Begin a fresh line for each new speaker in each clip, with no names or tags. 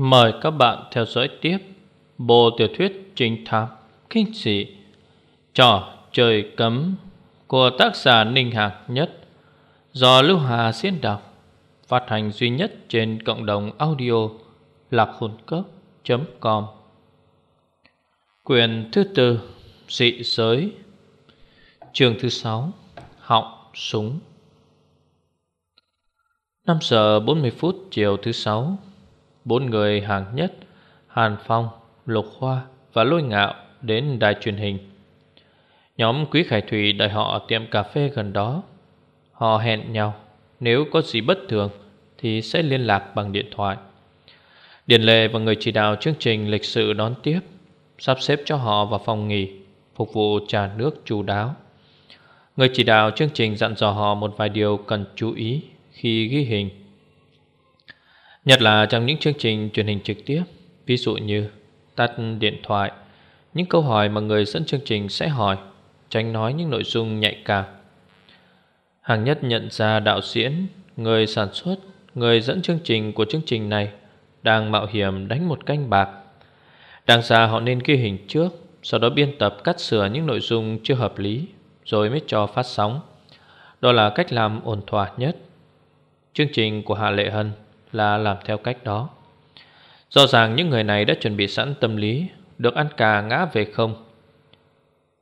Mời các bạn theo dõi tiếp Bộ tiểu thuyết trinh thám kinh dị, Trò trời cấm của tác giả Ninh Hạc Nhất, do Lưu Hà diễn đọc, phát hành duy nhất trên cộng đồng audio lạc hồn cốc.com Quyền thứ tư, Dị giới Trường thứ sáu, Họng súng. 5 giờ 40 phút chiều thứ sáu Bốn người hàng nhất Hàn Phong, Lục Hoa và Lôi Ngạo đến đài truyền hình. Nhóm Quý Khải Thủy đợi họ tiệm cà phê gần đó. Họ hẹn nhau Nếu có gì bất thường Thì sẽ liên lạc bằng điện thoại. Điền Lệ và người chỉ đạo chương trình lịch sự đón tiếp Sắp xếp cho họ vào phòng nghỉ Phục vụ trà nước chú đáo. Người chỉ đạo chương trình dặn dò họ một vài điều cần chú ý khi ghi hình. Nhất là trong những chương trình truyền hình trực tiếp, Ví dụ như tắt điện thoại, Những câu hỏi mà người dẫn chương trình sẽ hỏi, Tránh nói những nội dung nhạy cảm. Hàng nhất nhận ra đạo diễn, Người sản xuất, Người dẫn chương trình của chương trình này Đang mạo hiểm đánh một canh bạc. Đáng ra họ nên ghi hình trước, Sau đó biên tập cắt sửa những nội dung chưa hợp lý, Rồi mới cho phát sóng. Đó là cách làm ổn thỏa nhất. Chương trình của Hạ Lệ Hân là làm theo cách đó. Rõ ràng những người này đã chuẩn bị sẵn tâm lý Được ăn cà ngã về không.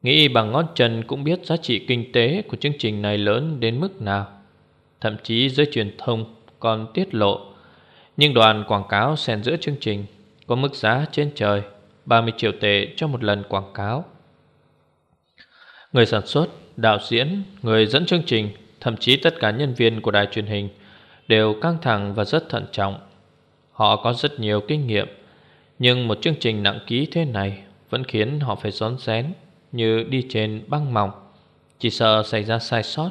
Nghĩ bằng ngón chân cũng biết giá trị kinh tế của chương trình này lớn đến mức nào. Thậm chí giới truyền thông còn tiết lộ Nhưng đoàn quảng cáo xen giữa chương trình Có mức giá trên trời 30 triệu tệ cho một lần quảng cáo. Người sản xuất, đạo diễn, người dẫn chương trình Thậm chí tất cả nhân viên của đài truyền hình Đều căng thẳng và rất thận trọng. Họ có rất nhiều kinh nghiệm, Nhưng một chương trình nặng ký thế này Vẫn khiến họ phải rón rén Như đi trên băng mỏng. Chỉ sợ xảy ra sai sót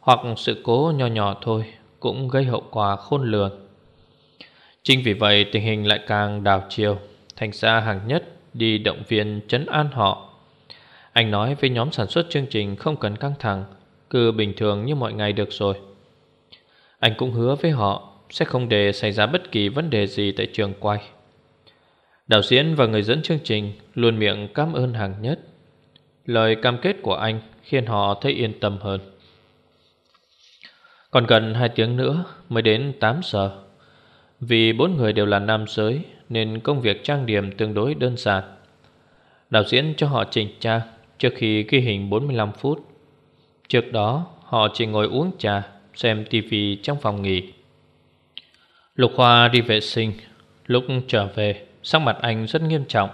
Hoặc sự cố nhỏ nhỏ thôi Cũng gây hậu quả khôn lường. Chính vì vậy, tình hình lại càng đảo chiều. Thành ra hàng nhất đi động viên chấn an họ. Anh nói với nhóm sản xuất chương trình không cần căng thẳng, Cứ bình thường như mọi ngày được rồi. Anh cũng hứa với họ Sẽ không để xảy ra bất kỳ vấn đề gì tại trường quay. Đạo diễn và người dẫn chương trình Luôn miệng cảm ơn hàng nhất. Lời cam kết của anh Khiến họ thấy yên tâm hơn. Còn gần 2 tiếng nữa Mới đến 8 giờ. Vì bốn người đều là nam giới Nên công việc trang điểm tương đối đơn giản. Đạo diễn cho họ chỉnh trang Trước khi ghi hình 45 phút. Trước đó, họ chỉ ngồi uống trà Xem tivi trong phòng nghỉ. Lục Hoa đi vệ sinh. Lúc trở về, Sắc mặt anh rất nghiêm trọng.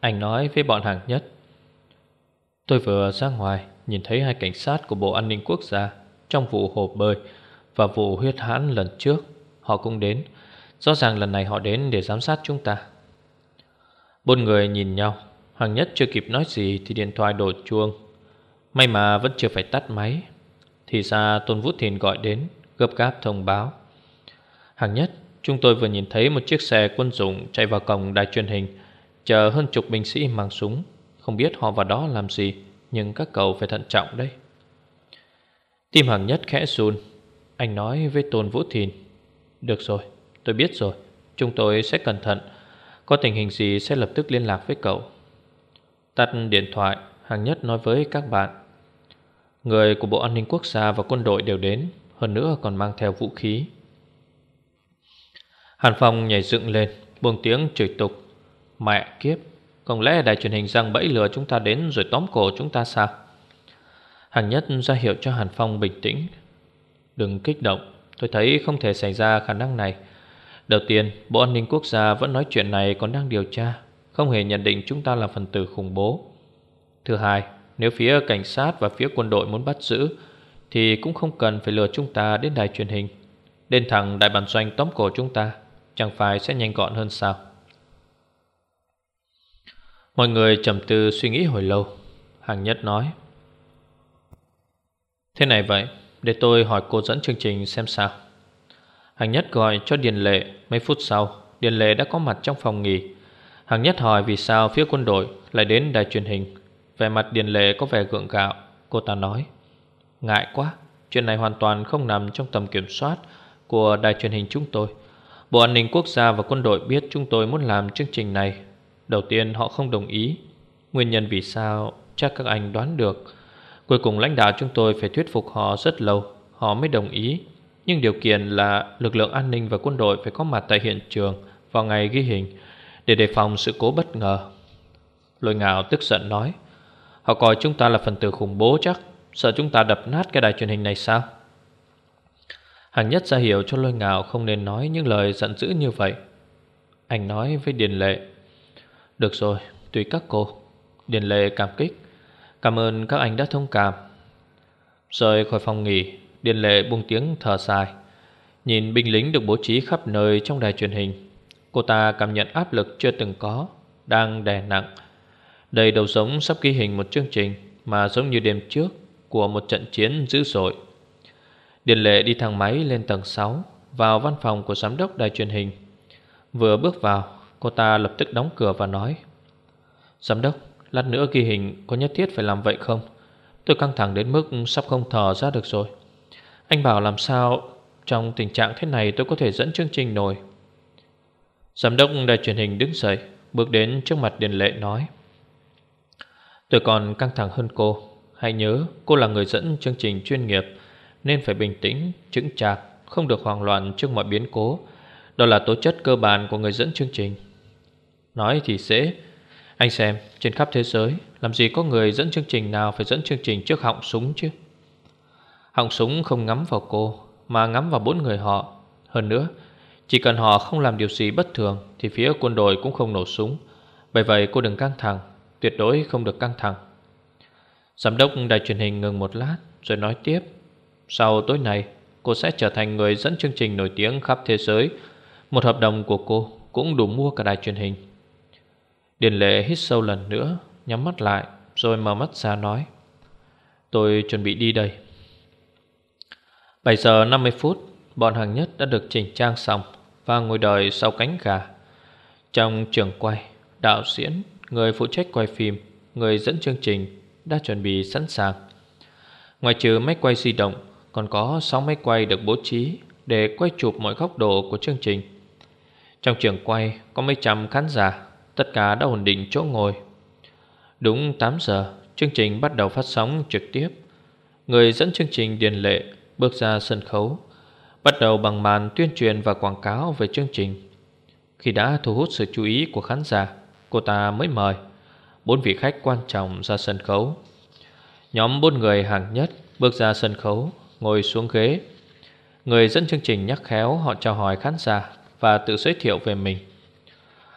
Anh nói với bọn hàng nhất, Tôi vừa ra ngoài, Nhìn thấy hai cảnh sát của Bộ An ninh Quốc gia Trong vụ hồ bơi Và vụ huyết hãn lần trước. Họ cũng đến. Rõ ràng lần này họ đến để giám sát chúng ta. Bốn người nhìn nhau. Hàng nhất chưa kịp nói gì Thì điện thoại đổ chuông. May mà vẫn chưa phải tắt máy. Thì ra Tôn Vũ Thiền gọi đến, Gấp gáp thông báo. Hàng nhất, Chúng tôi vừa nhìn thấy một chiếc xe quân dụng Chạy vào cổng đài truyền hình Chờ hơn chục binh sĩ mang súng. Không biết họ vào đó làm gì, Nhưng các cậu phải thận trọng đấy. Tim hàng nhất khẽ run. Anh nói với Tôn Vũ Thìn Được rồi, tôi biết rồi, Chúng tôi sẽ cẩn thận. Có tình hình gì sẽ lập tức liên lạc với cậu. Tắt điện thoại Hàng nhất nói với các bạn. Người của Bộ An ninh Quốc gia và quân đội đều đến, Hơn nữa còn mang theo vũ khí. Hàn Phong nhảy dựng lên, Buông tiếng chửi tục. Mẹ kiếp, Không lẽ đài truyền hình răng bẫy lừa chúng ta đến Rồi tóm cổ chúng ta sao? Hàng nhất ra hiệu cho Hàn Phong bình tĩnh. Đừng kích động, Tôi thấy không thể xảy ra khả năng này. Đầu tiên, Bộ An ninh Quốc gia vẫn nói chuyện này còn đang điều tra, Không hề nhận định chúng ta là phần tử khủng bố. Thứ hai nếu phía cảnh sát và phía quân đội muốn bắt giữ, Thì cũng không cần phải lừa chúng ta đến đài truyền hình. Đến thẳng đại bản doanh tóm cổ chúng ta, Chẳng phải sẽ nhanh gọn hơn sao? Mọi người trầm tư suy nghĩ hồi lâu. Hàng nhất nói, Thế này vậy, Để tôi hỏi cô dẫn chương trình xem sao. Hàng nhất gọi cho Điền Lệ. Mấy phút sau, Điền Lệ đã có mặt trong phòng nghỉ. Hàng nhất hỏi vì sao phía quân đội Lại đến đài truyền hình. Về mặt Điền Lệ có vẻ gượng gạo, Cô ta nói. Ngại quá, Chuyện này hoàn toàn không nằm trong tầm kiểm soát Của đài truyền hình chúng tôi. Bộ An ninh Quốc gia và quân đội biết chúng tôi muốn làm chương trình này. Đầu tiên, họ không đồng ý. Nguyên nhân vì sao, chắc các anh đoán được. Cuối cùng, lãnh đạo chúng tôi phải thuyết phục họ rất lâu. Họ mới đồng ý. Nhưng điều kiện là lực lượng an ninh và quân đội phải có mặt tại hiện trường Vào ngày ghi hình Để đề phòng sự cố bất ngờ. Lôi ngạo tức giận nói. Họ coi chúng ta là phần tử khủng bố chắc. Sợ chúng ta đập nát cái đài truyền hình này sao? Hàng nhất ra hiểu cho lôi ngạo không nên nói những lời giận dữ như vậy. Anh nói với Điền Lệ Được rồi, tùy các cô. Điền Lệ cảm kích. Cảm ơn các anh đã thông cảm. Rời khỏi phòng nghỉ Điền Lệ buông tiếng thở dài. Nhìn binh lính được bố trí khắp nơi trong đài truyền hình Cô ta cảm nhận áp lực chưa từng có Đang đè nặng đây đầu giống sắp ghi hình một chương trình Mà giống như đêm trước Của một trận chiến dữ dội. Điền Lệ đi thang máy lên tầng 6 Vào văn phòng của giám đốc đài truyền hình. Vừa bước vào, Cô ta lập tức đóng cửa và nói, Giám đốc, Lát nữa ghi hình có nhất thiết phải làm vậy không? Tôi căng thẳng đến mức sắp không thở ra được rồi. Anh bảo làm sao Trong tình trạng thế này tôi có thể dẫn chương trình nổi? Giám đốc đài truyền hình đứng dậy, Bước đến trước mặt Điền Lệ nói Tôi còn căng thẳng hơn cô. Hãy nhớ cô là người dẫn chương trình chuyên nghiệp Nên phải bình tĩnh, chững chạc Không được hoang loạn trước mọi biến cố. Đó là tố chất cơ bản của người dẫn chương trình. Nói thì dễ. Anh xem trên khắp thế giới Làm gì có người dẫn chương trình nào Phải dẫn chương trình trước họng súng chứ? Họng súng không ngắm vào cô Mà ngắm vào bốn người họ. Hơn nữa Chỉ cần họ không làm điều gì bất thường Thì phía quân đội cũng không nổ súng. Bởi vậy cô đừng căng thẳng. Tuyệt đối không được căng thẳng. Giám đốc đài truyền hình ngừng một lát, Rồi nói tiếp. Sau tối nay, cô sẽ trở thành người dẫn chương trình nổi tiếng khắp thế giới. Một hợp đồng của cô cũng đủ mua cả đài truyền hình. Điền lệ hít sâu lần nữa, Nhắm mắt lại, Rồi mở mắt ra nói. Tôi chuẩn bị đi đây. 7 giờ 50 phút, Bọn hàng nhất đã được chỉnh trang xong Và ngồi đợi sau cánh gà. Trong trường quay, Đạo diễn Người phụ trách quay phim, Người dẫn chương trình Đã chuẩn bị sẵn sàng. Ngoài trừ máy quay di động, Còn có 6 máy quay được bố trí Để quay chụp mọi góc độ của chương trình. Trong trường quay, Có mấy trăm khán giả, Tất cả đã ổn định chỗ ngồi. Đúng 8 giờ, Chương trình bắt đầu phát sóng trực tiếp. Người dẫn chương trình Điền Lệ Bước ra sân khấu, Bắt đầu bằng màn tuyên truyền và quảng cáo về chương trình. Khi đã thu hút sự chú ý của khán giả Cô ta mới mời. Bốn vị khách quan trọng ra sân khấu. Nhóm bốn người hàng nhất Bước ra sân khấu, Ngồi xuống ghế. Người dẫn chương trình nhắc khéo, Họ chào hỏi khán giả Và tự giới thiệu về mình.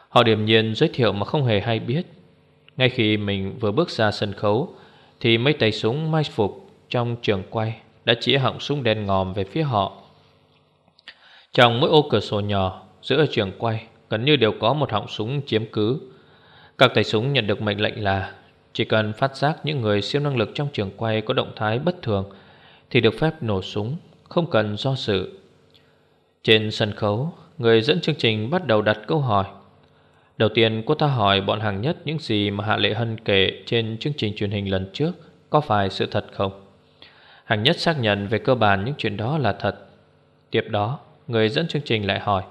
Họ điềm nhiên giới thiệu mà không hề hay biết. Ngay khi mình vừa bước ra sân khấu, Thì mấy tay súng mai phục Trong trường quay Đã chỉ họng súng đen ngòm về phía họ. Trong mỗi ô cửa sổ nhỏ, Giữa trường quay Gần như đều có một họng súng chiếm cứ. Các tay súng nhận được mệnh lệnh là Chỉ cần phát giác những người siêu năng lực trong trường quay Có động thái bất thường Thì được phép nổ súng Không cần do sự Trên sân khấu Người dẫn chương trình bắt đầu đặt câu hỏi Đầu tiên cô ta hỏi bọn hàng nhất những gì mà Hạ Lệ Hân kể trên chương trình truyền hình lần trước có phải sự thật không? Hàng nhất xác nhận về cơ bản những chuyện đó là thật. Tiếp đó, người dẫn chương trình lại hỏi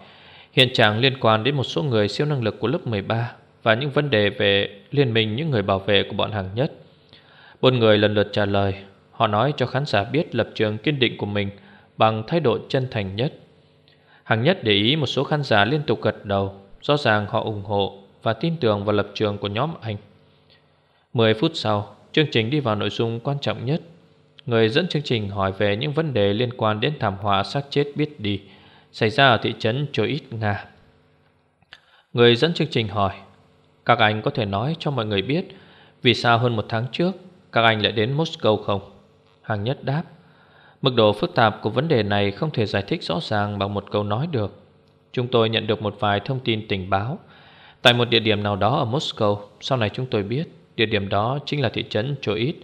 hiện trạng liên quan đến một số người siêu năng lực của lớp 13 và những vấn đề về liên minh những người bảo vệ của bọn hàng nhất. Bốn người lần lượt trả lời, họ nói cho khán giả biết lập trường kiên định của mình bằng thái độ chân thành nhất. Hàng nhất để ý một số khán giả liên tục gật đầu Rõ ràng họ ủng hộ và tin tưởng vào lập trường của nhóm anh 10 phút sau Chương trình đi vào nội dung quan trọng nhất Người dẫn chương trình hỏi về những vấn đề liên quan đến thảm họa xác chết biết đi Xảy ra ở thị trấn Choit, Nga Người dẫn chương trình hỏi các anh có thể nói cho mọi người biết Vì sao hơn một tháng trước Các anh lại đến Moscow không? Hàng nhất đáp, Mức độ phức tạp của vấn đề này không thể giải thích rõ ràng bằng một câu nói được. Chúng tôi nhận được một vài thông tin tình báo. Tại một địa điểm nào đó ở Moscow, Sau này chúng tôi biết, Địa điểm đó chính là thị trấn Choit,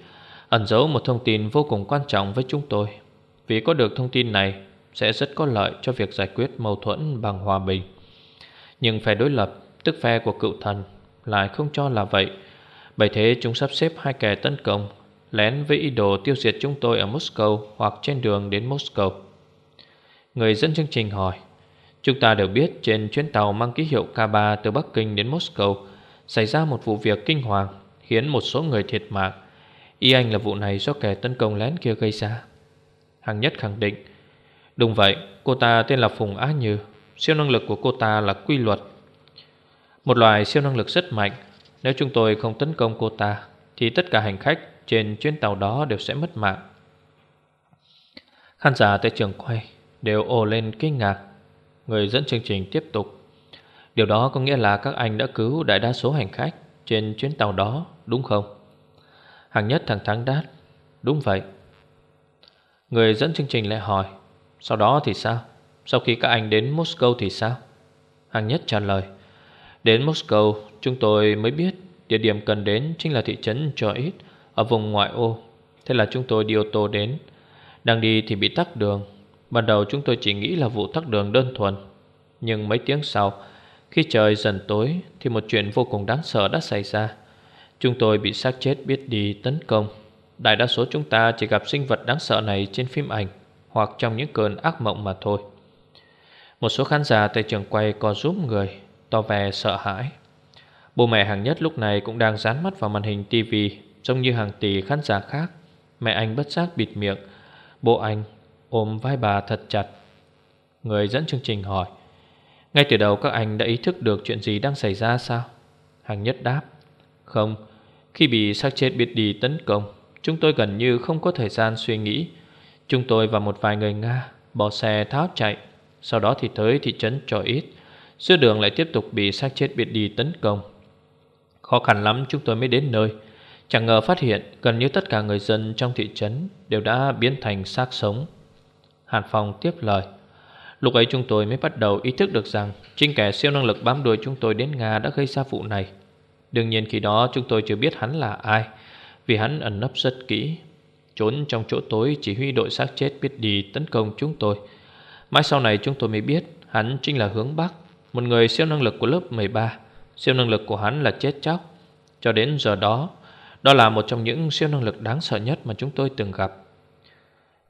Ẩn giấu một thông tin vô cùng quan trọng với chúng tôi. Vì có được thông tin này, Sẽ rất có lợi cho việc giải quyết mâu thuẫn bằng hòa bình. Nhưng phe đối lập, Tức phe của cựu thần lại không cho là vậy Bởi thế chúng sắp xếp hai kẻ tấn công Lén với ý đồ tiêu diệt chúng tôi ở Moscow Hoặc trên đường đến Moscow Người dẫn chương trình hỏi Chúng ta đều biết trên chuyến tàu mang ký hiệu K3 từ Bắc Kinh đến Moscow xảy ra một vụ việc kinh hoàng khiến một số người thiệt mạng. Y anh là vụ này do kẻ tấn công lén kia gây ra. Hàng nhất khẳng định Đúng vậy, cô ta tên là Phùng Á Như Siêu năng lực của cô ta là quy luật một loài siêu năng lực rất mạnh Nếu chúng tôi không tấn công cô ta, Thì tất cả hành khách trên chuyến tàu đó đều sẽ mất mạng Khán giả tại trường quay đều ồ lên kinh ngạc Người dẫn chương trình tiếp tục Điều đó có nghĩa là các anh đã cứu đại đa số hành khách Trên chuyến tàu đó, đúng không? Hàng nhất thẳng thắn đáp, Đúng vậy Người dẫn chương trình lại hỏi, Sau đó thì sao? Sau khi các anh đến Moscow thì sao? Hàng nhất trả lời Đến Moscow, chúng tôi mới biết Địa điểm cần đến chính là thị trấn Choit Ở vùng ngoại ô. Thế là chúng tôi đi ô tô đến. Đang đi thì bị tắc đường. Ban đầu chúng tôi chỉ nghĩ là vụ tắc đường đơn thuần. Nhưng mấy tiếng sau, Khi trời dần tối Thì một chuyện vô cùng đáng sợ đã xảy ra. Chúng tôi bị xác chết biết đi tấn công. Đại đa số chúng ta chỉ gặp sinh vật đáng sợ này trên phim ảnh Hoặc trong những cơn ác mộng mà thôi. Một số khán giả tại trường quay có giúp người. Tỏ vẻ sợ hãi. Bố mẹ hàng nhất lúc này cũng đang dán mắt vào màn hình tivi Giống như hàng tỷ khán giả khác. Mẹ anh bất giác bịt miệng. Bố anh ôm vai bà thật chặt. Người dẫn chương trình hỏi Ngay từ đầu các anh đã ý thức được chuyện gì đang xảy ra sao? Hàng nhất đáp Không, khi bị xác chết biết đi tấn công Chúng tôi gần như không có thời gian suy nghĩ. Chúng tôi và một vài người Nga Bỏ xe tháo chạy Sau đó thì tới thị trấn Trò Ít. Giữa đường lại tiếp tục bị xác chết biệt đi tấn công. Khó khăn lắm chúng tôi mới đến nơi. Chẳng ngờ phát hiện gần như tất cả người dân trong thị trấn Đều đã biến thành xác sống. Hàn Phong tiếp lời. Lúc ấy chúng tôi mới bắt đầu ý thức được rằng Chính kẻ siêu năng lực bám đuôi chúng tôi đến Nga đã gây ra vụ này. Đương nhiên khi đó chúng tôi chưa biết hắn là ai, Vì hắn ẩn nấp rất kỹ, Trốn trong chỗ tối chỉ huy đội xác chết biết đi tấn công chúng tôi. Mãi sau này chúng tôi mới biết Hắn chính là hướng Bắc. Một người siêu năng lực của lớp 13 Siêu năng lực của hắn là chết chóc. Cho đến giờ đó Đó là một trong những siêu năng lực đáng sợ nhất mà chúng tôi từng gặp.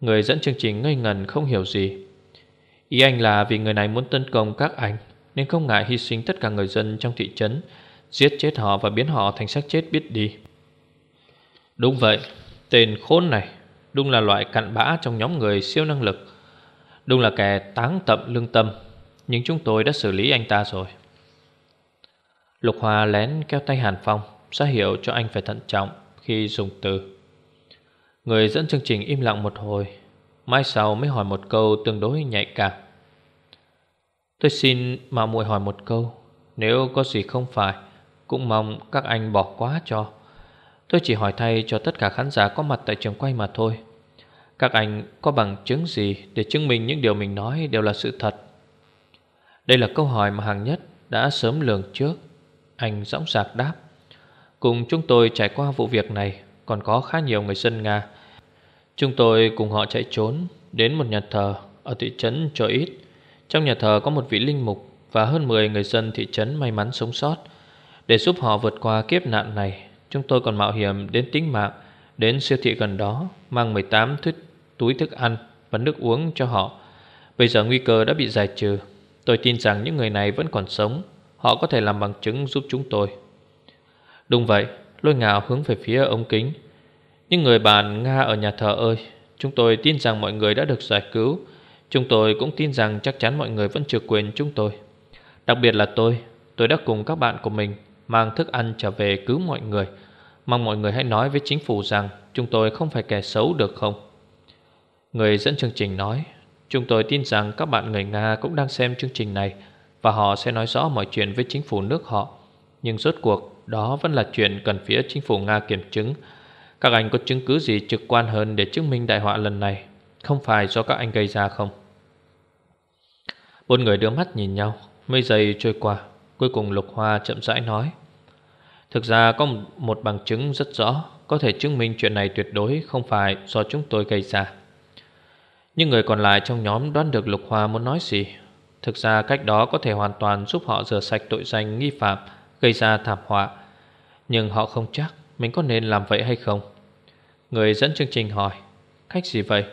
Người dẫn chương trình ngây ngần không hiểu gì. Ý anh là vì người này muốn tấn công các anh, Nên không ngại hy sinh tất cả người dân trong thị trấn, Giết chết họ và biến họ thành xác chết biết đi. Đúng vậy, Tên khốn này Đúng là loại cặn bã trong nhóm người siêu năng lực. Đúng là kẻ táng tậm lương tâm. Nhưng chúng tôi đã xử lý anh ta rồi. Lục Hoa lén kéo tay Hàn Phong, ra hiệu cho anh phải thận trọng khi dùng từ. Người dẫn chương trình im lặng một hồi, Mai sau mới hỏi một câu tương đối nhạy cảm. Tôi xin mà muội hỏi một câu, Nếu có gì không phải, Cũng mong các anh bỏ quá cho. Tôi chỉ hỏi thay cho tất cả khán giả có mặt tại trường quay mà thôi. Các anh có bằng chứng gì Để chứng minh những điều mình nói đều là sự thật? Đây là câu hỏi mà hàng nhất đã sớm lường trước. Anh dõng dạc đáp. Cùng chúng tôi trải qua vụ việc này, Còn có khá nhiều người dân Nga. Chúng tôi cùng họ chạy trốn Đến một nhà thờ Ở thị trấn Cho Ít Trong nhà thờ có một vị linh mục Và hơn 10 người dân thị trấn may mắn sống sót. Để giúp họ vượt qua kiếp nạn này, Chúng tôi còn mạo hiểm đến tính mạng, Đến siêu thị gần đó, Mang 18 thuyết túi thức ăn Và nước uống cho họ. Bây giờ nguy cơ đã bị giải trừ. Tôi tin rằng những người này vẫn còn sống. Họ có thể làm bằng chứng giúp chúng tôi. Đúng vậy, Lôi ngạo hướng về phía ống kính. Những người bạn Nga ở nhà thờ ơi, Chúng tôi tin rằng mọi người đã được giải cứu. Chúng tôi cũng tin rằng chắc chắn mọi người vẫn chưa quên chúng tôi. Đặc biệt là tôi Tôi đã cùng các bạn của mình Mang thức ăn trở về cứu mọi người. Mong mọi người hãy nói với chính phủ rằng Chúng tôi không phải kẻ xấu được không? Người dẫn chương trình nói. Chúng tôi tin rằng các bạn người Nga cũng đang xem chương trình này Và họ sẽ nói rõ mọi chuyện với chính phủ nước họ. Nhưng rốt cuộc, đó vẫn là chuyện cần phía chính phủ Nga kiểm chứng. Các anh có chứng cứ gì trực quan hơn để chứng minh đại họa lần này? Không phải do các anh gây ra không? Bốn người đưa mắt nhìn nhau. Mấy giây trôi qua, Cuối cùng Lục Hoa chậm rãi nói. Thực ra có một bằng chứng rất rõ, Có thể chứng minh chuyện này tuyệt đối Không phải do chúng tôi gây ra. Nhưng người còn lại trong nhóm đoán được Lục Hoa muốn nói gì? Thực ra cách đó có thể hoàn toàn giúp họ rửa sạch tội danh nghi phạm, Gây ra thảm họa. Nhưng họ không chắc mình có nên làm vậy hay không. Người dẫn chương trình hỏi Cách gì vậy?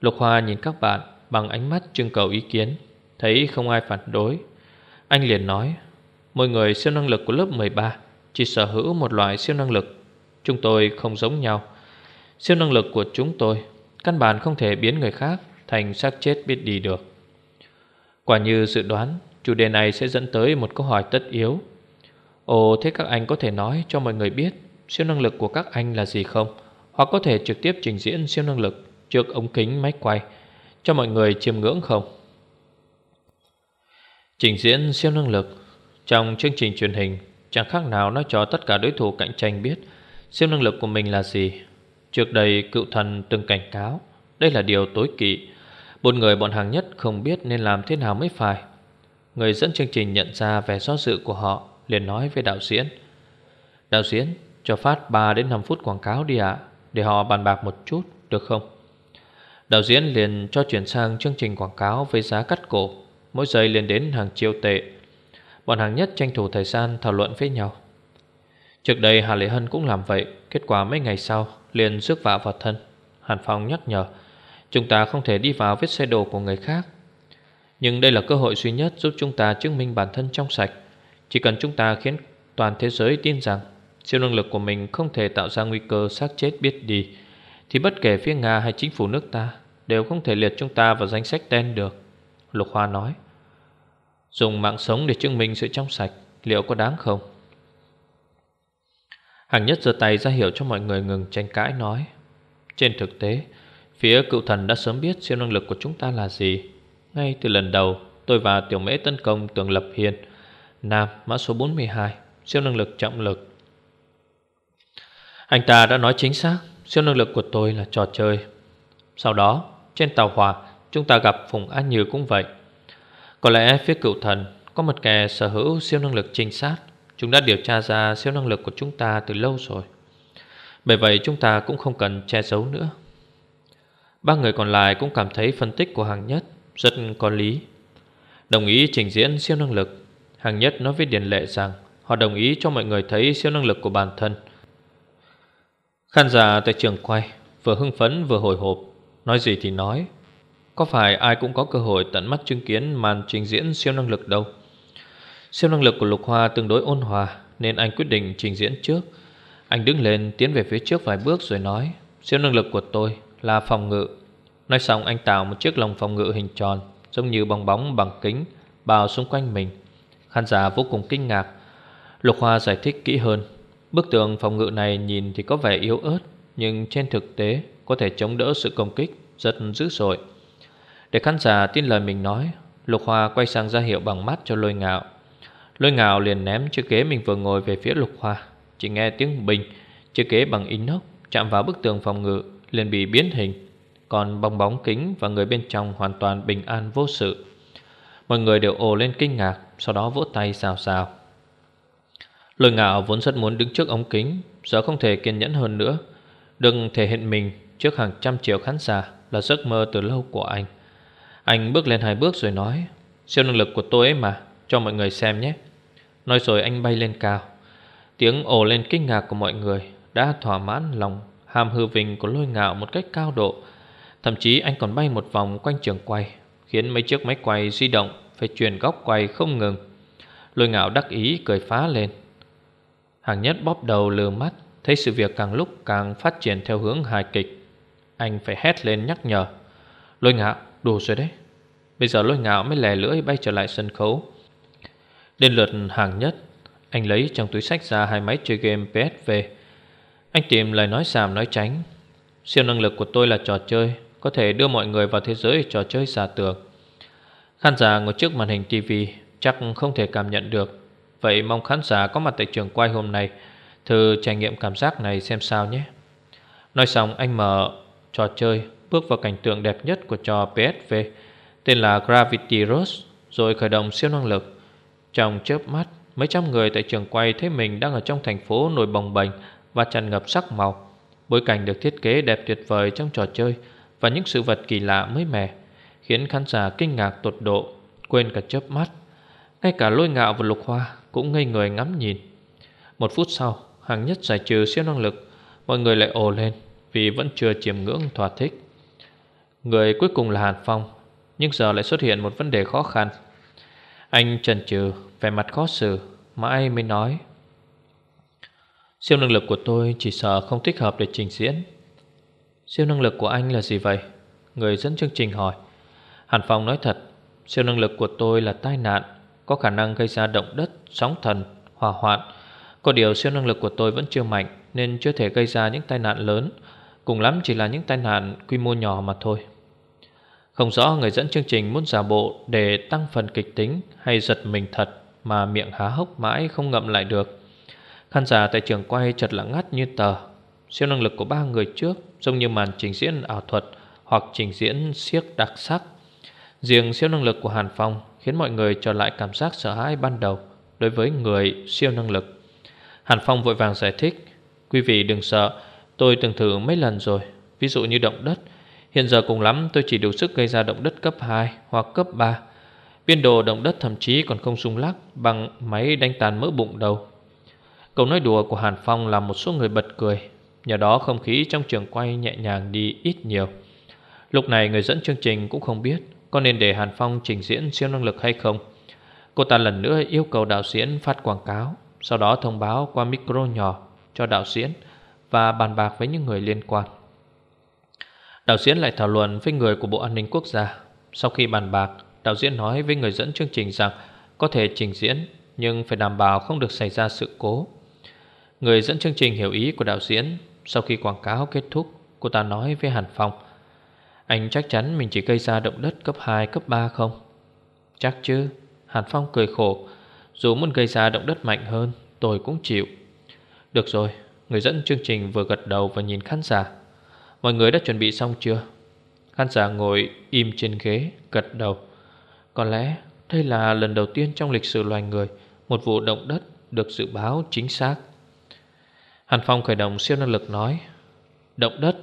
Lục Hoa nhìn các bạn bằng ánh mắt trưng cầu ý kiến, Thấy không ai phản đối. Anh liền nói, Mỗi người siêu năng lực của lớp 13 Chỉ sở hữu một loại siêu năng lực. Chúng tôi không giống nhau. Siêu năng lực của chúng tôi Căn bản không thể biến người khác Thành xác chết biết đi được. Quả như dự đoán, Chủ đề này sẽ dẫn tới một câu hỏi tất yếu. Ồ, thế các anh có thể nói cho mọi người biết Siêu năng lực của các anh là gì không? Hoặc có thể trực tiếp trình diễn siêu năng lực Trước ống kính, máy quay, Cho mọi người chiêm ngưỡng không? Trình diễn siêu năng lực Trong chương trình truyền hình, Chẳng khác nào nói cho tất cả đối thủ cạnh tranh biết Siêu năng lực của mình là gì. Trước đây, cựu thần từng cảnh cáo, Đây là điều tối kỵ. Một người bọn hàng nhất không biết nên làm thế nào mới phải. Người dẫn chương trình nhận ra vẻ do dự của họ, liền nói với đạo diễn. Đạo diễn, cho phát 3 đến 5 phút quảng cáo đi ạ, Để họ bàn bạc một chút, được không? Đạo diễn liền cho chuyển sang chương trình quảng cáo với giá cắt cổ, Mỗi giây lên đến hàng triệu tệ. Bọn hàng nhất tranh thủ thời gian thảo luận với nhau. Trước đây Hà Lệ Hân cũng làm vậy, Kết quả mấy ngày sau liền rước vạ vào thân. Hàn Phong nhắc nhở, Chúng ta không thể đi vào vết xe đồ của người khác. Nhưng đây là cơ hội duy nhất Giúp chúng ta chứng minh bản thân trong sạch. Chỉ cần chúng ta khiến toàn thế giới tin rằng Siêu năng lực của mình không thể tạo ra nguy cơ xác chết biết đi, Thì bất kể phía Nga hay chính phủ nước ta Đều không thể liệt chúng ta vào danh sách đen được. Lục Hoa nói, Dùng mạng sống để chứng minh sự trong sạch Liệu có đáng không? Hàng nhất giơ tay ra hiệu cho mọi người ngừng tranh cãi, nói, Trên thực tế, Phía cựu thần đã sớm biết siêu năng lực của chúng ta là gì. Ngay từ lần đầu, Tôi và tiểu mễ tấn công tường lập hiền. Nam, mã số 42 Siêu năng lực trọng lực. Anh ta đã nói chính xác, Siêu năng lực của tôi là trò chơi. Sau đó, trên tàu hỏa, Chúng ta gặp Phùng An Như cũng vậy. Có lẽ phía cựu thần Có một kẻ sở hữu siêu năng lực trinh sát. Chúng đã điều tra ra siêu năng lực của chúng ta từ lâu rồi. Bởi vậy chúng ta cũng không cần che giấu nữa. Ba người còn lại cũng cảm thấy phân tích của hàng nhất Rất có lý. Đồng ý trình diễn siêu năng lực. Hàng nhất nói với Điền Lệ rằng Họ đồng ý cho mọi người thấy siêu năng lực của bản thân. Khán giả tại trường quay Vừa hưng phấn vừa hồi hộp, Nói gì thì nói. Có phải ai cũng có cơ hội tận mắt chứng kiến Màn trình diễn siêu năng lực đâu? Siêu năng lực của Lục Hoa tương đối ôn hòa, Nên anh quyết định trình diễn trước. Anh đứng lên, tiến về phía trước vài bước rồi nói, Siêu năng lực của tôi là phòng ngự. Nói xong, anh tạo một chiếc lồng phòng ngự hình tròn, Giống như bong bóng bằng kính, Bao xung quanh mình. Khán giả vô cùng kinh ngạc. Lục Hoa giải thích kỹ hơn, Bức tường phòng ngự này nhìn thì có vẻ yếu ớt, Nhưng trên thực tế có thể chống đỡ sự công kích Rất dữ dội. Để khán giả tin lời mình nói, Lục Hoa quay sang ra hiệu bằng mắt cho lôi ngạo. Lôi ngạo liền ném chiếc ghế mình vừa ngồi về phía Lục Hoa. Chỉ nghe tiếng bình, Chiếc ghế bằng inox chạm vào bức tường phòng ngự, liền bị biến hình. Còn bong bóng kính và người bên trong hoàn toàn bình an vô sự. Mọi người đều ồ lên kinh ngạc, Sau đó vỗ tay xào xào. Lôi ngạo vốn rất muốn đứng trước ống kính Giờ không thể kiên nhẫn hơn nữa. Đừng thể hiện mình trước hàng trăm triệu khán giả Là giấc mơ từ lâu của anh. Anh bước lên hai bước rồi nói, Siêu năng lực của tôi ấy mà, Cho mọi người xem nhé. Nói rồi anh bay lên cao. Tiếng ồ lên kinh ngạc của mọi người Đã thỏa mãn lòng. Hàm hư vinh của lôi ngạo một cách cao độ. Thậm chí anh còn bay một vòng quanh trường quay, Khiến mấy chiếc máy quay di động Phải chuyển góc quay không ngừng. Lôi ngạo đắc ý cười phá lên. Hàng nhất bóp đầu lừa mắt, Thấy sự việc càng lúc càng phát triển theo hướng hài kịch. Anh phải hét lên nhắc nhở. Lôi ngạo, đủ rồi đấy. Bây giờ lôi ngạo mới lè lưỡi bay trở lại sân khấu. Đến lượt hàng nhất, Anh lấy trong túi sách ra hai máy chơi game PSV Anh tìm lời nói xàm nói tránh. Siêu năng lực của tôi là trò chơi, Có thể đưa mọi người vào thế giới trò chơi giả tưởng Khán giả ngồi trước màn hình tivi Chắc không thể cảm nhận được. Vậy mong khán giả có mặt tại trường quay hôm nay, Thử trải nghiệm cảm giác này xem sao nhé. Nói xong, anh mở trò chơi, Bước vào cảnh tượng đẹp nhất của trò PSV Tên là Gravity Rush, Rồi khởi động siêu năng lực. Trong chớp mắt, Mấy trăm người tại trường quay thấy mình đang ở trong thành phố nổi bồng bềnh Và tràn ngập sắc màu. Bối cảnh được thiết kế đẹp tuyệt vời trong trò chơi Và những sự vật kỳ lạ mới mẻ, Khiến khán giả kinh ngạc tột độ, Quên cả chớp mắt. Ngay cả lôi ngạo và lục hoa Cũng ngây người ngắm nhìn. Một phút sau Hàng nhất giải trừ siêu năng lực, Mọi người lại ồ lên Vì vẫn chưa chiếm ngưỡng thỏa thích. Người cuối cùng là Hàn Phong, Nhưng giờ lại xuất hiện một vấn đề khó khăn. Anh chần chừ Vẻ mặt khó xử Mãi mới nói. Siêu năng lực của tôi chỉ sợ không thích hợp để trình diễn. Siêu năng lực của anh là gì vậy? Người dẫn chương trình hỏi. Hàn Phong nói thật Siêu năng lực của tôi là tai nạn Có khả năng gây ra động đất, sóng thần, hỏa hoạn. Có điều siêu năng lực của tôi vẫn chưa mạnh Nên chưa thể gây ra những tai nạn lớn. Cùng lắm chỉ là những tai nạn quy mô nhỏ mà thôi. Không rõ người dẫn chương trình muốn giả bộ Để tăng phần kịch tính hay giật mình thật Mà miệng há hốc mãi không ngậm lại được. Khán giả tại trường quay chật lặng ngắt như tờ. Siêu năng lực của ba người trước Giống như màn trình diễn ảo thuật Hoặc trình diễn siếc đặc sắc. Riêng siêu năng lực của Hàn Phong Khiến mọi người trở lại cảm giác sợ hãi ban đầu Đối với người siêu năng lực. Hàn Phong vội vàng giải thích, Quý vị đừng sợ, Tôi từng thử mấy lần rồi, Ví dụ như động đất Hiện giờ cùng lắm, tôi chỉ đủ sức gây ra động đất cấp 2 hoặc cấp 3 Biên đồ động đất thậm chí còn không rung lắc Bằng máy đánh tàn mỡ bụng đầu. Câu nói đùa của Hàn Phong làm một số người bật cười. Nhờ đó không khí trong trường quay nhẹ nhàng đi ít nhiều. Lúc này người dẫn chương trình cũng không biết Có nên để Hàn Phong trình diễn siêu năng lực hay không. Cô ta lần nữa yêu cầu đạo diễn phát quảng cáo, Sau đó thông báo qua micro nhỏ cho đạo diễn Và bàn bạc với những người liên quan. Đạo diễn lại thảo luận với người của Bộ An ninh Quốc gia. Sau khi bàn bạc Đạo diễn nói với người dẫn chương trình rằng Có thể trình diễn Nhưng phải đảm bảo không được xảy ra sự cố. Người dẫn chương trình hiểu ý của đạo diễn. Sau khi quảng cáo kết thúc Cô ta nói với Hàn Phong Anh chắc chắn mình chỉ gây ra động đất cấp 2, cấp 3 không? Chắc chứ. Hàn Phong cười khổ Dù muốn gây ra động đất mạnh hơn Tôi cũng chịu. Được rồi. Người dẫn chương trình vừa gật đầu và nhìn khán giả. Mọi người đã chuẩn bị xong chưa? Khán giả ngồi im trên ghế, Gật đầu. Có lẽ đây là lần đầu tiên trong lịch sử loài người, Một vụ động đất được dự báo chính xác. Hàn Phong khởi động siêu năng lực nói, Động đất?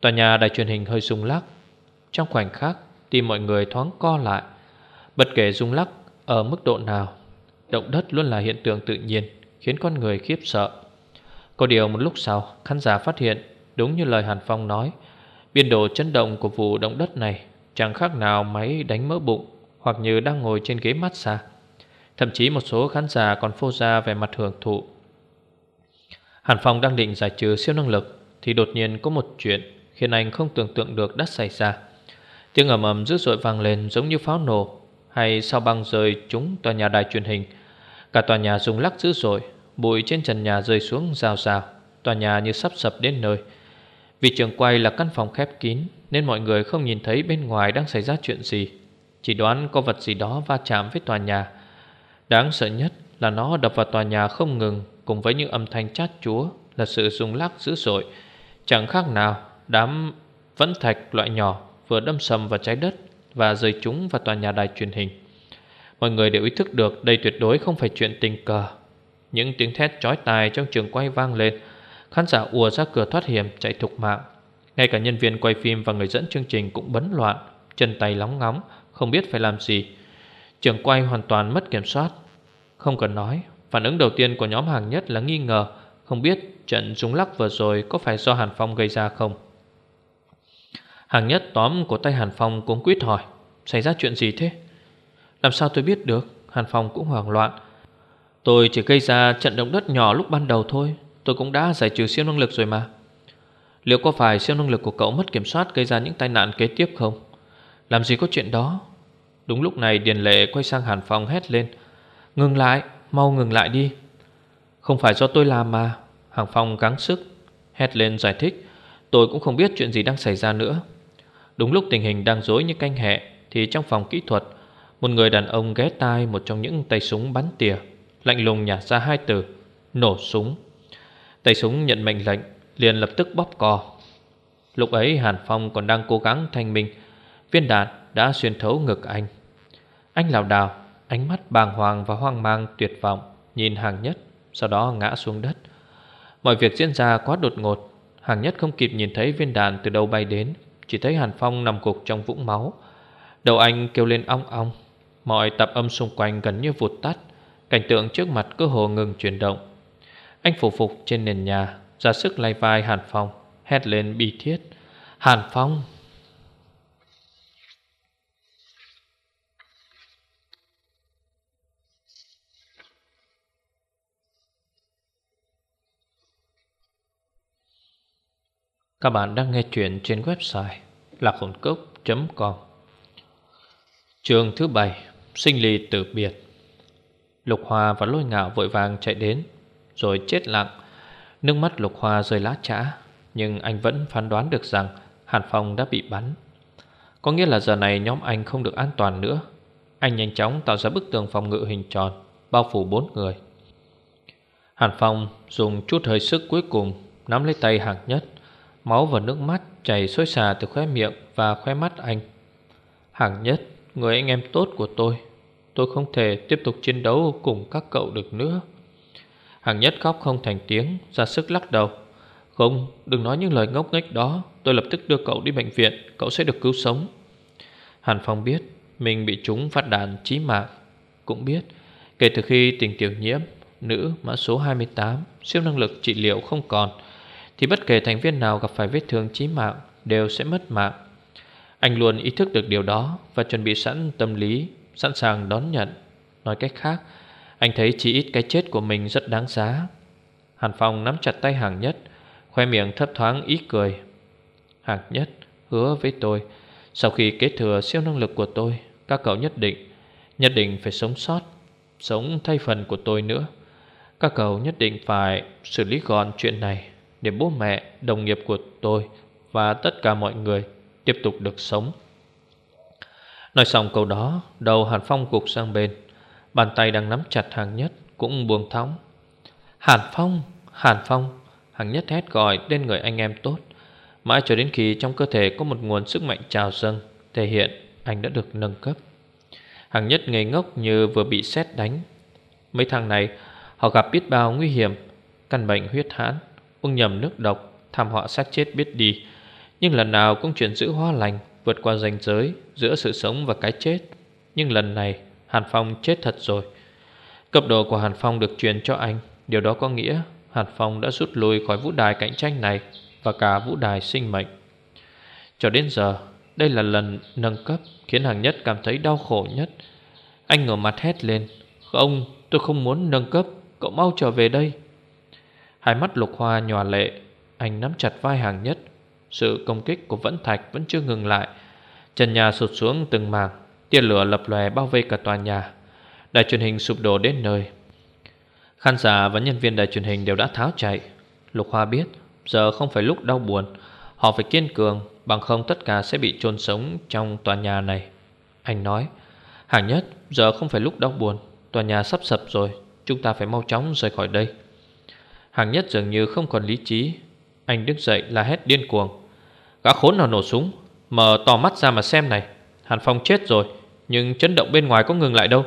Tòa nhà đài truyền hình hơi rung lắc. Trong khoảnh khắc, Tim mọi người thoáng co lại, Bất kể rung lắc ở mức độ nào, Động đất luôn là hiện tượng tự nhiên, Khiến con người khiếp sợ. Có điều một lúc sau, Khán giả phát hiện Đúng như lời Hàn Phong nói, Biên độ chấn động của vụ động đất này Chẳng khác nào máy đánh mỡ bụng Hoặc như đang ngồi trên ghế massage. Thậm chí một số khán giả còn phô ra về mặt hưởng thụ. Hàn Phong đang định giải trừ siêu năng lực Thì đột nhiên có một chuyện Khiến anh không tưởng tượng được đã xảy ra. Tiếng ầm ầm dữ dội vang lên giống như pháo nổ Hay sao băng rơi trúng tòa nhà đài truyền hình. Cả tòa nhà rung lắc dữ dội, Bụi trên trần nhà rơi xuống rào rào, Tòa nhà như sắp sập đến nơi. Vì trường quay là căn phòng khép kín, Nên mọi người không nhìn thấy bên ngoài đang xảy ra chuyện gì. Chỉ đoán có vật gì đó va chạm với tòa nhà. Đáng sợ nhất là nó đập vào tòa nhà không ngừng, Cùng với những âm thanh chát chúa, Là sự rung lắc dữ dội. Chẳng khác nào, đám vẫn thạch loại nhỏ Vừa đâm sầm vào trái đất Và rơi chúng vào tòa nhà đài truyền hình. Mọi người đều ý thức được Đây tuyệt đối không phải chuyện tình cờ. Những tiếng thét chói tai trong trường quay vang lên Khán giả ùa ra cửa thoát hiểm, Chạy thục mạng. Ngay cả nhân viên quay phim và người dẫn chương trình cũng bấn loạn, Chân tay lóng ngóng, Không biết phải làm gì. Trường quay hoàn toàn mất kiểm soát. Không cần nói, Phản ứng đầu tiên của nhóm hàng nhất là nghi ngờ, Không biết trận rung lắc vừa rồi Có phải do Hàn Phong gây ra không. Hàng nhất tóm của tay Hàn Phong cũng quyết hỏi, Xảy ra chuyện gì thế? Làm sao tôi biết được, Hàn Phong cũng hoảng loạn. Tôi chỉ gây ra trận động đất nhỏ lúc ban đầu thôi. Tôi cũng đã giải trừ siêu năng lực rồi mà. Liệu có phải siêu năng lực của cậu mất kiểm soát Gây ra những tai nạn kế tiếp không? Làm gì có chuyện đó? Đúng lúc này Điền Lệ quay sang Hàn Phong hét lên. Ngừng lại, Mau ngừng lại đi. Không phải do tôi làm mà. Hàng Phong gắng sức, Hét lên giải thích. Tôi cũng không biết chuyện gì đang xảy ra nữa. Đúng lúc tình hình đang dối như canh hẹ, Thì trong phòng kỹ thuật, Một người đàn ông ghé tai một trong những tay súng bắn tỉa, Lạnh lùng nhả ra hai từ, Nổ súng. Tay súng nhận mệnh lệnh, liền lập tức bóp cò. Lúc ấy Hàn Phong còn đang cố gắng thanh minh, Viên đạn đã xuyên thấu ngực anh. Anh lào đào Ánh mắt bàng hoàng và hoang mang tuyệt vọng Nhìn hàng nhất, Sau đó ngã xuống đất. Mọi việc diễn ra quá đột ngột, Hàng nhất không kịp nhìn thấy viên đạn từ đâu bay đến, Chỉ thấy Hàn Phong nằm cục trong vũng máu. Đầu anh kêu lên ong ong, Mọi tập âm xung quanh gần như vụt tắt, Cảnh tượng trước mặt cơ hồ ngừng chuyển động. Anh phủ phục trên nền nhà, Ra sức lay vai Hàn Phong, Hét lên bi thiết. Hàn Phong! Các bạn đang nghe chuyện trên website lạc hồn cốc.com Trường thứ bảy, Sinh lì tử biệt. Lục Hòa và Lôi Ngạo vội vàng chạy đến. Rồi chết lặng. Nước mắt Lục Hoa rơi lá trã Nhưng anh vẫn phán đoán được rằng Hàn Phong đã bị bắn. Có nghĩa là giờ này nhóm anh không được an toàn nữa. Anh nhanh chóng tạo ra bức tường phòng ngự hình tròn Bao phủ bốn người. Hàn Phong dùng chút hơi sức cuối cùng Nắm lấy tay hạng nhất. Máu và nước mắt chảy xối xả từ khóe miệng và khóe mắt anh. Hạng nhất, người anh em tốt của tôi Tôi không thể tiếp tục chiến đấu cùng các cậu được nữa. Hàng nhất khóc không thành tiếng Ra sức lắc đầu. Không, đừng nói những lời ngốc nghếch đó Tôi lập tức đưa cậu đi bệnh viện Cậu sẽ được cứu sống. Hàn Phong biết mình bị chúng phát đạn chí mạng. Cũng biết Kể từ khi tình tiểu nhiễm Nữ mã số 28 Siêu năng lực trị liệu không còn Thì bất kể thành viên nào gặp phải vết thương chí mạng Đều sẽ mất mạng. Anh luôn ý thức được điều đó Và chuẩn bị sẵn tâm lý Sẵn sàng đón nhận. Nói cách khác anh thấy chỉ ít cái chết của mình rất đáng giá. Hàn Phong nắm chặt tay hàng nhất Khoe miệng thấp thoáng ý cười. Hàng nhất hứa với tôi Sau khi kế thừa siêu năng lực của tôi Các cậu nhất định Nhất định phải sống sót Sống thay phần của tôi nữa. Các cậu nhất định phải xử lý gọn chuyện này Để bố mẹ, đồng nghiệp của tôi Và tất cả mọi người Tiếp tục được sống. Nói xong câu đó Đầu Hàn Phong gục sang bên. Bàn tay đang nắm chặt hàng nhất Cũng buông thóng Hàn Phong, Hàn Phong Hàng nhất hét gọi tên người anh em tốt. Mãi cho đến khi trong cơ thể có một nguồn sức mạnh trào dâng Thể hiện anh đã được nâng cấp. Hàng nhất ngây ngốc như vừa bị sét đánh. Mấy thằng này Họ gặp biết bao nguy hiểm Căn bệnh huyết hãn Uống nhầm nước độc Thảm họa xác chết biết đi. Nhưng lần nào cũng chuyển giữ hoa lành Vượt qua ranh giới giữa sự sống và cái chết. Nhưng lần này Hàn Phong chết thật rồi. Cấp độ của Hàn Phong được truyền cho anh. Điều đó có nghĩa Hàn Phong đã rút lui khỏi vũ đài cạnh tranh này Và cả vũ đài sinh mệnh. Cho đến giờ, Đây là lần nâng cấp Khiến hàng nhất cảm thấy đau khổ nhất. Anh ngửa mặt hét lên Không tôi không muốn nâng cấp, Cậu mau trở về đây. Hai mắt lục hoa nhòa lệ, Anh nắm chặt vai hàng nhất. Sự công kích của Vẫn Thạch vẫn chưa ngừng lại. Trần nhà sụt xuống từng mảng. Tia lửa lập lòe bao vây cả tòa nhà. Đài truyền hình sụp đổ đến nơi. Khán giả và nhân viên đài truyền hình đều đã tháo chạy. Lục Hoa biết, Giờ không phải lúc đau buồn. Họ phải kiên cường, Bằng không tất cả sẽ bị chôn sống trong tòa nhà này. Anh nói Hàng nhất, giờ không phải lúc đau buồn. Tòa nhà sắp sập rồi, Chúng ta phải mau chóng rời khỏi đây. Hàng nhất dường như không còn lý trí. Anh đứng dậy là hét điên cuồng, Gã khốn nào nổ súng, Mở to mắt ra mà xem này. Hàn Phong chết rồi. Nhưng chấn động bên ngoài có ngừng lại đâu.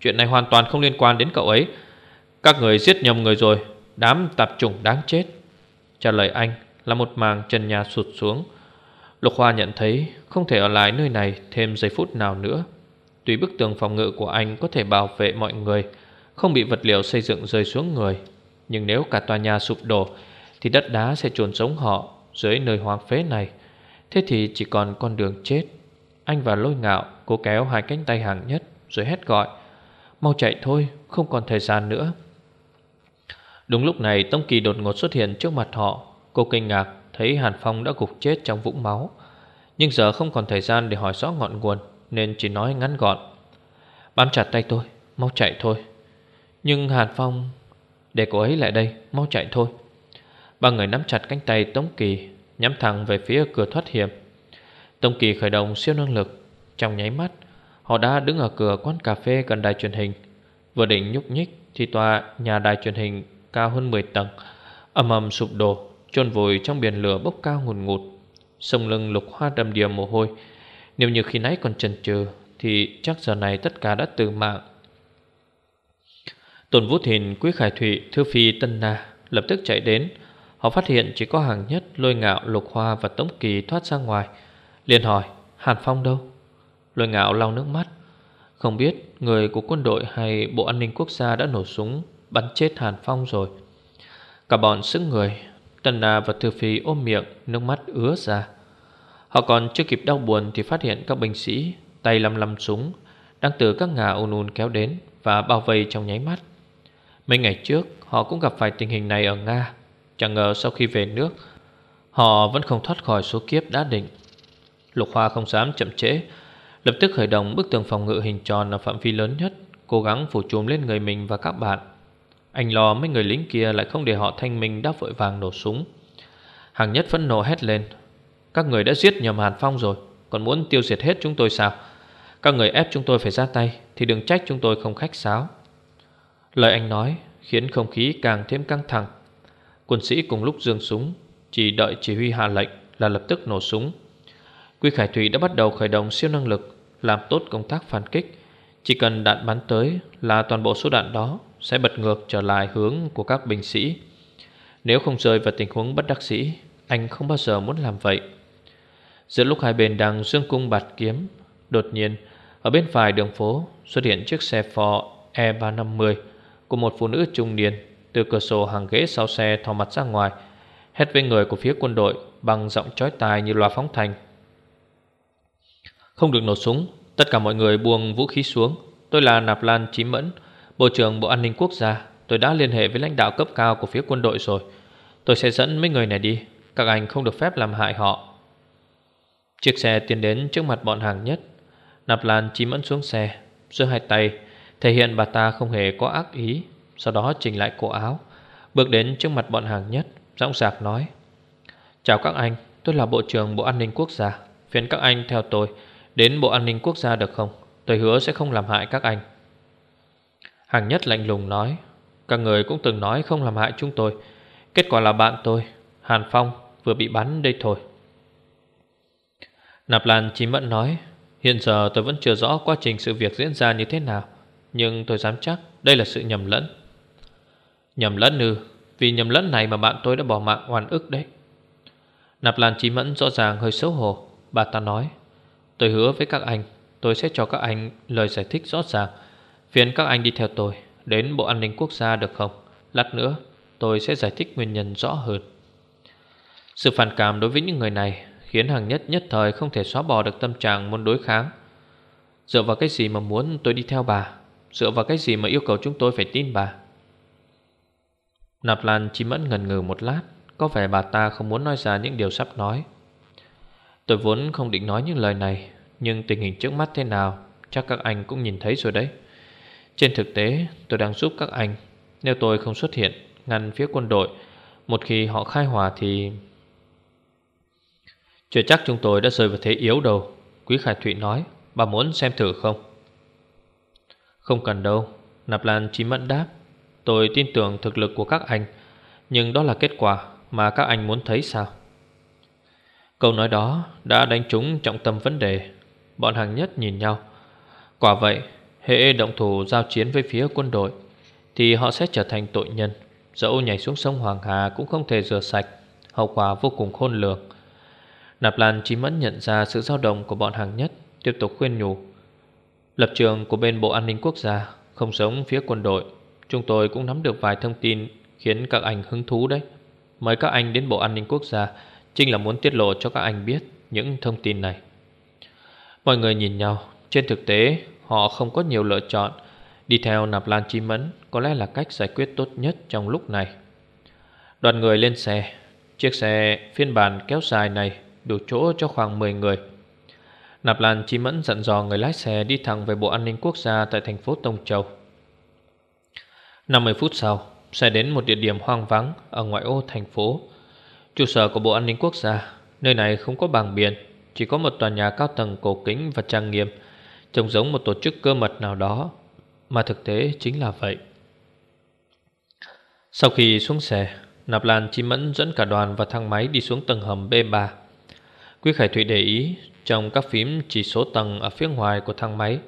Chuyện này hoàn toàn không liên quan đến cậu ấy. Các người giết nhầm người rồi, Đám tạp chủng đáng chết. Trả lời anh, là một màng trần nhà sụt xuống. Lục Hoa nhận thấy không thể ở lại nơi này thêm giây phút nào nữa. Tuy bức tường phòng ngự của anh có thể bảo vệ mọi người, Không bị vật liệu xây dựng rơi xuống người, Nhưng nếu cả tòa nhà sụp đổ, Thì đất đá sẽ trồn sống họ dưới nơi hoang phế này. Thế thì chỉ còn con đường chết. Anh và lôi ngạo cố kéo hai cánh tay hàng nhất Rồi hét gọi, Mau chạy thôi, không còn thời gian nữa. Đúng lúc này Tông Kỳ đột ngột xuất hiện trước mặt họ. Cô kinh ngạc thấy Hàn Phong đã gục chết trong vũng máu, Nhưng giờ không còn thời gian để hỏi rõ ngọn nguồn, Nên chỉ nói ngắn gọn, Bám chặt tay tôi, Mau chạy thôi. Nhưng Hàn Phong, Để cô ấy lại đây, Mau chạy thôi. Ba người nắm chặt cánh tay Tống Kỳ, Nhắm thẳng về phía cửa thoát hiểm. Tông Kỳ khởi động siêu năng lực. Trong nháy mắt Họ đã đứng ở cửa quán cà phê gần đài truyền hình. Vừa định nhúc nhích Thì tòa nhà đài truyền hình cao hơn 10 tầng ầm ầm sụp đổ chôn vùi trong biển lửa bốc cao ngùn ngụt. Sông lưng lục hoa đầm đìa mồ hôi. Nếu như khi nãy còn chần chừ Thì chắc giờ này tất cả đã từ mạng. Tôn Vũ Thìn, Quý Khải Thụy, Thư Phi, Tân Na Lập tức chạy đến. Họ phát hiện chỉ có hàng nhất Lôi ngạo, lục hoa và tống kỳ thoát ra ngoài liền hỏi, Hàn Phong đâu? Lôi ngạo lau nước mắt. Không biết người của quân đội hay Bộ An ninh Quốc gia đã nổ súng Bắn chết Hàn Phong rồi. Cả bọn sức người. Tần Na và Thư Phi ôm miệng, Nước mắt ứa ra. Họ còn chưa kịp đau buồn Thì phát hiện các binh sĩ Tay lăm lăm súng Đang từ các ngả ùn ùn kéo đến Và bao vây trong nháy mắt. Mấy ngày trước, họ cũng gặp phải tình hình này ở Nga. Chẳng ngờ sau khi về nước, Họ vẫn không thoát khỏi số kiếp đã định. Lục Hoa không dám chậm trễ. Lập tức khởi động bức tường phòng ngự hình tròn ở phạm vi lớn nhất, Cố gắng phủ trùm lên người mình và các bạn. Anh lo mấy người lính kia lại không để họ thanh minh đáp vội vàng nổ súng. Hàng nhất phẫn nộ hét lên. Các người đã giết nhầm Hàn Phong rồi, Còn muốn tiêu diệt hết chúng tôi sao? Các người ép chúng tôi phải ra tay, Thì đừng trách chúng tôi không khách sáo. Lời anh nói khiến không khí càng thêm căng thẳng. Quân sĩ cùng lúc dương súng, Chỉ đợi chỉ huy hạ lệnh là lập tức nổ súng. Quy Khải Thủy đã bắt đầu khởi động siêu năng lực, Làm tốt công tác phản kích. Chỉ cần đạn bắn tới là toàn bộ số đạn đó Sẽ bật ngược trở lại hướng của các binh sĩ. Nếu không rơi vào tình huống bất đắc sĩ Anh không bao giờ muốn làm vậy. Giữa lúc hai bên đang dương cung bạt kiếm, Đột nhiên, Ở bên phải đường phố xuất hiện chiếc xe Ford E350 Của một phụ nữ trung niên Từ cửa sổ hàng ghế sau xe thò mặt ra ngoài, Hét với người của phía quân đội Bằng giọng chói tai như loa phóng thanh. Không được nổ súng Tất cả mọi người buông vũ khí xuống. Tôi là Nạp Lan Chí Mẫn Bộ trưởng Bộ An ninh Quốc gia. Tôi đã liên hệ với lãnh đạo cấp cao của phía quân đội rồi. Tôi sẽ dẫn mấy người này đi. Các anh không được phép làm hại họ. Chiếc xe tiến đến trước mặt bọn hàng nhất. Nạp Lan Chí Mẫn xuống xe Giữa hai tay Thể hiện bà ta không hề có ác ý. Sau đó chỉnh lại cổ áo Bước đến trước mặt bọn hàng nhất Giọng sạc nói Chào các anh, tôi là Bộ trưởng Bộ An ninh Quốc gia. Phiền các anh theo tôi. Đến Bộ An ninh Quốc gia được không? Tôi hứa sẽ không làm hại các anh. Hàng nhất lạnh lùng nói, Các người cũng từng nói không làm hại chúng tôi. Kết quả là bạn tôi, Hàn Phong, vừa bị bắn đây thôi. Nạp Lan chỉ mẫn nói, Hiện giờ tôi vẫn chưa rõ quá trình sự việc diễn ra như thế nào, Nhưng tôi dám chắc đây là sự nhầm lẫn. Nhầm lẫn ư? Vì nhầm lẫn này mà bạn tôi đã bỏ mạng oan ức đấy. Nạp Lan Chí Mẫn rõ ràng hơi xấu hổ, Bà ta nói Tôi hứa với các anh, Tôi sẽ cho các anh lời giải thích rõ ràng. Phiền các anh đi theo tôi, Đến Bộ An ninh Quốc gia được không? Lát nữa, tôi sẽ giải thích nguyên nhân rõ hơn. Sự phản cảm đối với những người này Khiến hàng nhất nhất thời không thể xóa bỏ được tâm trạng muốn đối kháng. Dựa vào cái gì mà muốn tôi đi theo bà? Dựa vào cái gì mà yêu cầu chúng tôi phải tin bà? Nạp Lan chỉ mẫn ngần ngừ một lát, Có vẻ bà ta không muốn nói ra những điều sắp nói. Tôi vốn không định nói những lời này, Nhưng tình hình trước mắt thế nào, Chắc các anh cũng nhìn thấy rồi đấy. Trên thực tế, tôi đang giúp các anh. Nếu tôi không xuất hiện Ngăn phía quân đội, Một khi họ khai hòa thì chưa chắc chúng tôi đã rơi vào thế yếu đâu, Quý Khải Thụy nói. Bà muốn xem thử không? Không cần đâu, Nạp Lan chỉ mẫn đáp. Tôi tin tưởng thực lực của các anh, Nhưng đó là kết quả mà các anh muốn thấy sao? Câu nói đó đã đánh trúng trọng tâm vấn đề. Bọn hàng nhất nhìn nhau. Quả vậy, Hệ động thủ giao chiến với phía quân đội, Thì họ sẽ trở thành tội nhân. Dẫu nhảy xuống sông Hoàng Hà Cũng không thể rửa sạch, Hậu quả vô cùng khôn lường. Nạp Lan chỉ mẫn nhận ra sự dao động của bọn hàng nhất, Tiếp tục khuyên nhủ. Lập trường của bên Bộ An ninh Quốc gia, Không giống phía quân đội. Chúng tôi cũng nắm được vài thông tin Khiến các anh hứng thú đấy. Mời các anh đến Bộ An ninh Quốc gia Chính là muốn tiết lộ cho các anh biết Những thông tin này. Mọi người nhìn nhau. Trên thực tế, họ không có nhiều lựa chọn. Đi theo Nạp Lan Chi Mẫn Có lẽ là cách giải quyết tốt nhất trong lúc này. Đoàn người lên xe. Chiếc xe phiên bản kéo dài này Đủ chỗ cho khoảng 10 người. Nạp Lan Chi Mẫn dặn dò người lái xe Đi thẳng về Bộ An ninh Quốc gia Tại thành phố Tông Châu. 50 phút sau, Xe đến một địa điểm hoang vắng Ở ngoại ô thành phố. Trụ sở của Bộ An ninh Quốc gia, Nơi này không có bảng biển, Chỉ có một tòa nhà cao tầng cổ kính và trang nghiêm, Trông giống một tổ chức cơ mật nào đó, Mà thực tế chính là vậy. Sau khi xuống xe, Nạp Lan Chi Mẫn dẫn cả đoàn và thang máy đi xuống tầng hầm B3 Quý Khải Thụy để ý, Trong các phím chỉ số tầng ở phía ngoài của thang máy,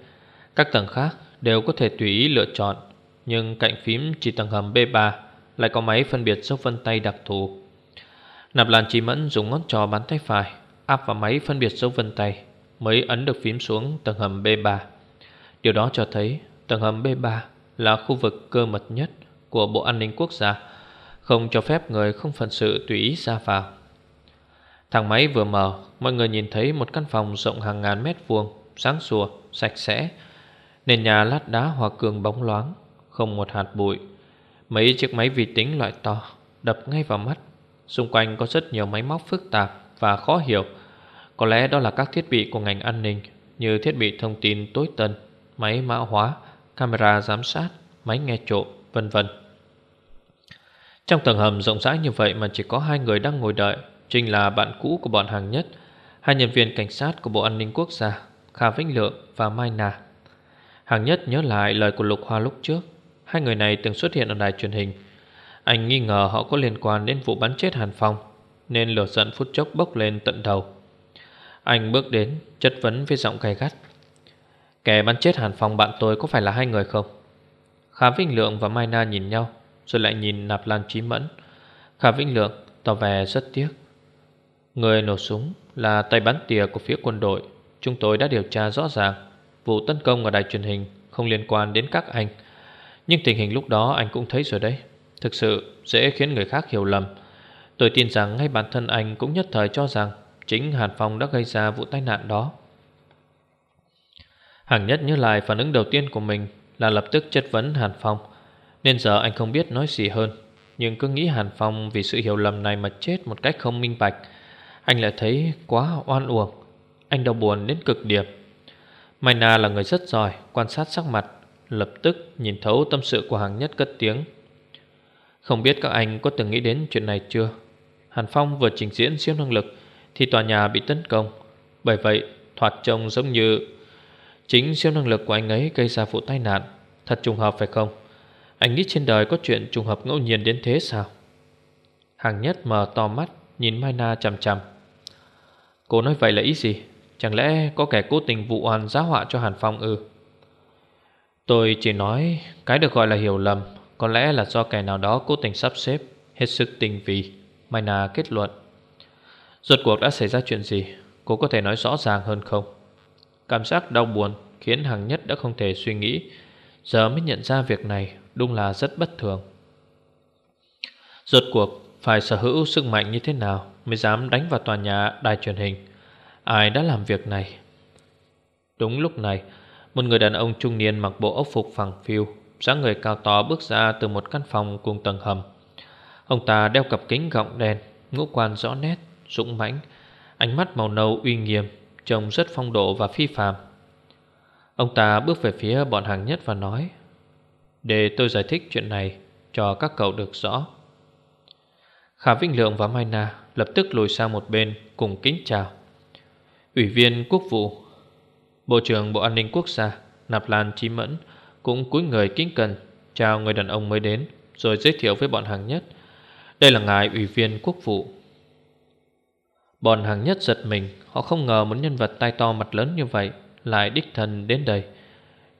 Các tầng khác đều có thể tùy ý lựa chọn, Nhưng cạnh phím chỉ tầng hầm B3 Lại có máy phân biệt dấu vân tay đặc thù. Nạp Lan Chi Mẫn dùng ngón trò bàn tay phải Áp vào máy phân biệt dấu vân tay Mới ấn được phím xuống tầng hầm B3 Điều đó cho thấy Tầng hầm B3 là khu vực cơ mật nhất Của Bộ An ninh Quốc gia Không cho phép người không phận sự tùy ý ra vào. Thang máy vừa mở Mọi người nhìn thấy một căn phòng rộng hàng ngàn mét vuông Sáng sủa, sạch sẽ. Nền nhà lát đá hòa cường bóng loáng Không một hạt bụi. Mấy chiếc máy vi tính loại to Đập ngay vào mắt. Xung quanh có rất nhiều máy móc phức tạp và khó hiểu. Có lẽ đó là các thiết bị của ngành an ninh, Như thiết bị thông tin tối tân, Máy mã hóa, Camera giám sát, Máy nghe trộm, vân vân. Trong tầng hầm rộng rãi như vậy Mà chỉ có hai người đang ngồi đợi Trinh là bạn cũ của bọn hàng nhất, Hai nhân viên cảnh sát của Bộ An ninh Quốc gia, Kha Vĩnh Lượng và Mai Nà Hàng nhất nhớ lại lời của Lục Hoa lúc trước, Hai người này từng xuất hiện ở đài truyền hình. Anh nghi ngờ họ có liên quan đến vụ bắn chết Hàn Phong, Nên lửa giận phút chốc bốc lên tận đầu. Anh bước đến, chất vấn với giọng gay gắt. Kẻ bắn chết Hàn Phong bạn tôi có phải là hai người không? Khá Vĩnh Lượng và Mai Na nhìn nhau, Rồi lại nhìn Nạp Lan Trí Mẫn. Khá Vĩnh Lượng tỏ vẻ rất tiếc. Người nổ súng là tay bắn tỉa của phía quân đội. Chúng tôi đã điều tra rõ ràng, Vụ tấn công ở đài truyền hình Không liên quan đến các anh. Nhưng tình hình lúc đó anh cũng thấy rồi đấy. Thực sự dễ khiến người khác hiểu lầm. Tôi tin rằng ngay bản thân anh cũng nhất thời cho rằng Chính Hàn Phong đã gây ra vụ tai nạn đó. Hàng nhất như lại phản ứng đầu tiên của mình Là lập tức chất vấn Hàn Phong, Nên giờ anh không biết nói gì hơn. Nhưng cứ nghĩ Hàn Phong vì sự hiểu lầm này mà chết một cách không minh bạch, Anh lại thấy quá oan uổng. Anh đau buồn đến cực điểm. Mai Na là người rất giỏi, Quan sát sắc mặt, Lập tức nhìn thấu tâm sự của hàng nhất cất tiếng. Không biết các anh có từng nghĩ đến chuyện này chưa? Hàn Phong vừa trình diễn siêu năng lực Thì tòa nhà bị tấn công. Bởi vậy, thoạt trông giống như Chính siêu năng lực của anh ấy gây ra vụ tai nạn. Thật trùng hợp phải không? Anh nghĩ trên đời có chuyện trùng hợp ngẫu nhiên đến thế sao? Hàng nhất mở to mắt, Nhìn Mai Na chằm chằm. Cô nói vậy là ý gì? Chẳng lẽ có kẻ cố tình vụ oan giá họa cho Hàn Phong ư? Tôi chỉ nói Cái được gọi là hiểu lầm. Có lẽ là do kẻ nào đó cố tình sắp xếp Hết sức tinh vi. Mai Na kết luận, Rốt cuộc đã xảy ra chuyện gì? Cô có thể nói rõ ràng hơn không? Cảm giác đau buồn khiến Hằng Nhất đã không thể suy nghĩ, Giờ mới nhận ra việc này đúng là rất bất thường. Rốt cuộc, phải sở hữu sức mạnh như thế nào Mới dám đánh vào tòa nhà đài truyền hình? Ai đã làm việc này? Đúng lúc này, Một người đàn ông trung niên mặc bộ ốc phục phẳng phiu dáng người cao to bước ra từ một căn phòng cùng tầng hầm. Ông ta đeo cặp kính gọng đen Ngũ quan rõ nét, dũng mãnh Ánh mắt màu nâu uy nghiêm Trông rất phong độ và phi phàm. Ông ta bước về phía bọn hàng nhất và nói Để tôi giải thích chuyện này Cho các cậu được rõ. Khả Vĩnh Lượng và Mai Na Lập tức lùi sang một bên Cùng kính chào. Ủy viên quốc vụ Bộ trưởng Bộ An ninh Quốc gia Nạp Lan Chí Mẫn cũng cúi người kính cần Chào người đàn ông mới đến, Rồi giới thiệu với bọn hàng nhất. Đây là ngài ủy viên quốc vụ. Bọn hàng nhất giật mình, Họ không ngờ một nhân vật tay to mặt lớn như vậy Lại đích thân đến đây.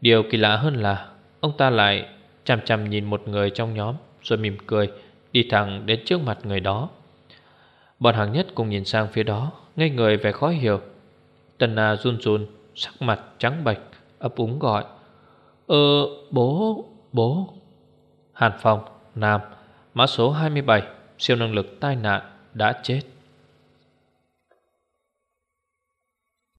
Điều kỳ lạ hơn là, Ông ta lại chăm chăm nhìn một người trong nhóm, Rồi mỉm cười, Đi thẳng đến trước mặt người đó. Bọn hàng nhất cùng nhìn sang phía đó, Ngây người vẻ khó hiểu. Tần Na run run, Sắc mặt trắng bệch, ấp úng gọi. Ờ bố bố. Hàn Phong, Nam, Mã số 27 Siêu năng lực tai nạn đã chết.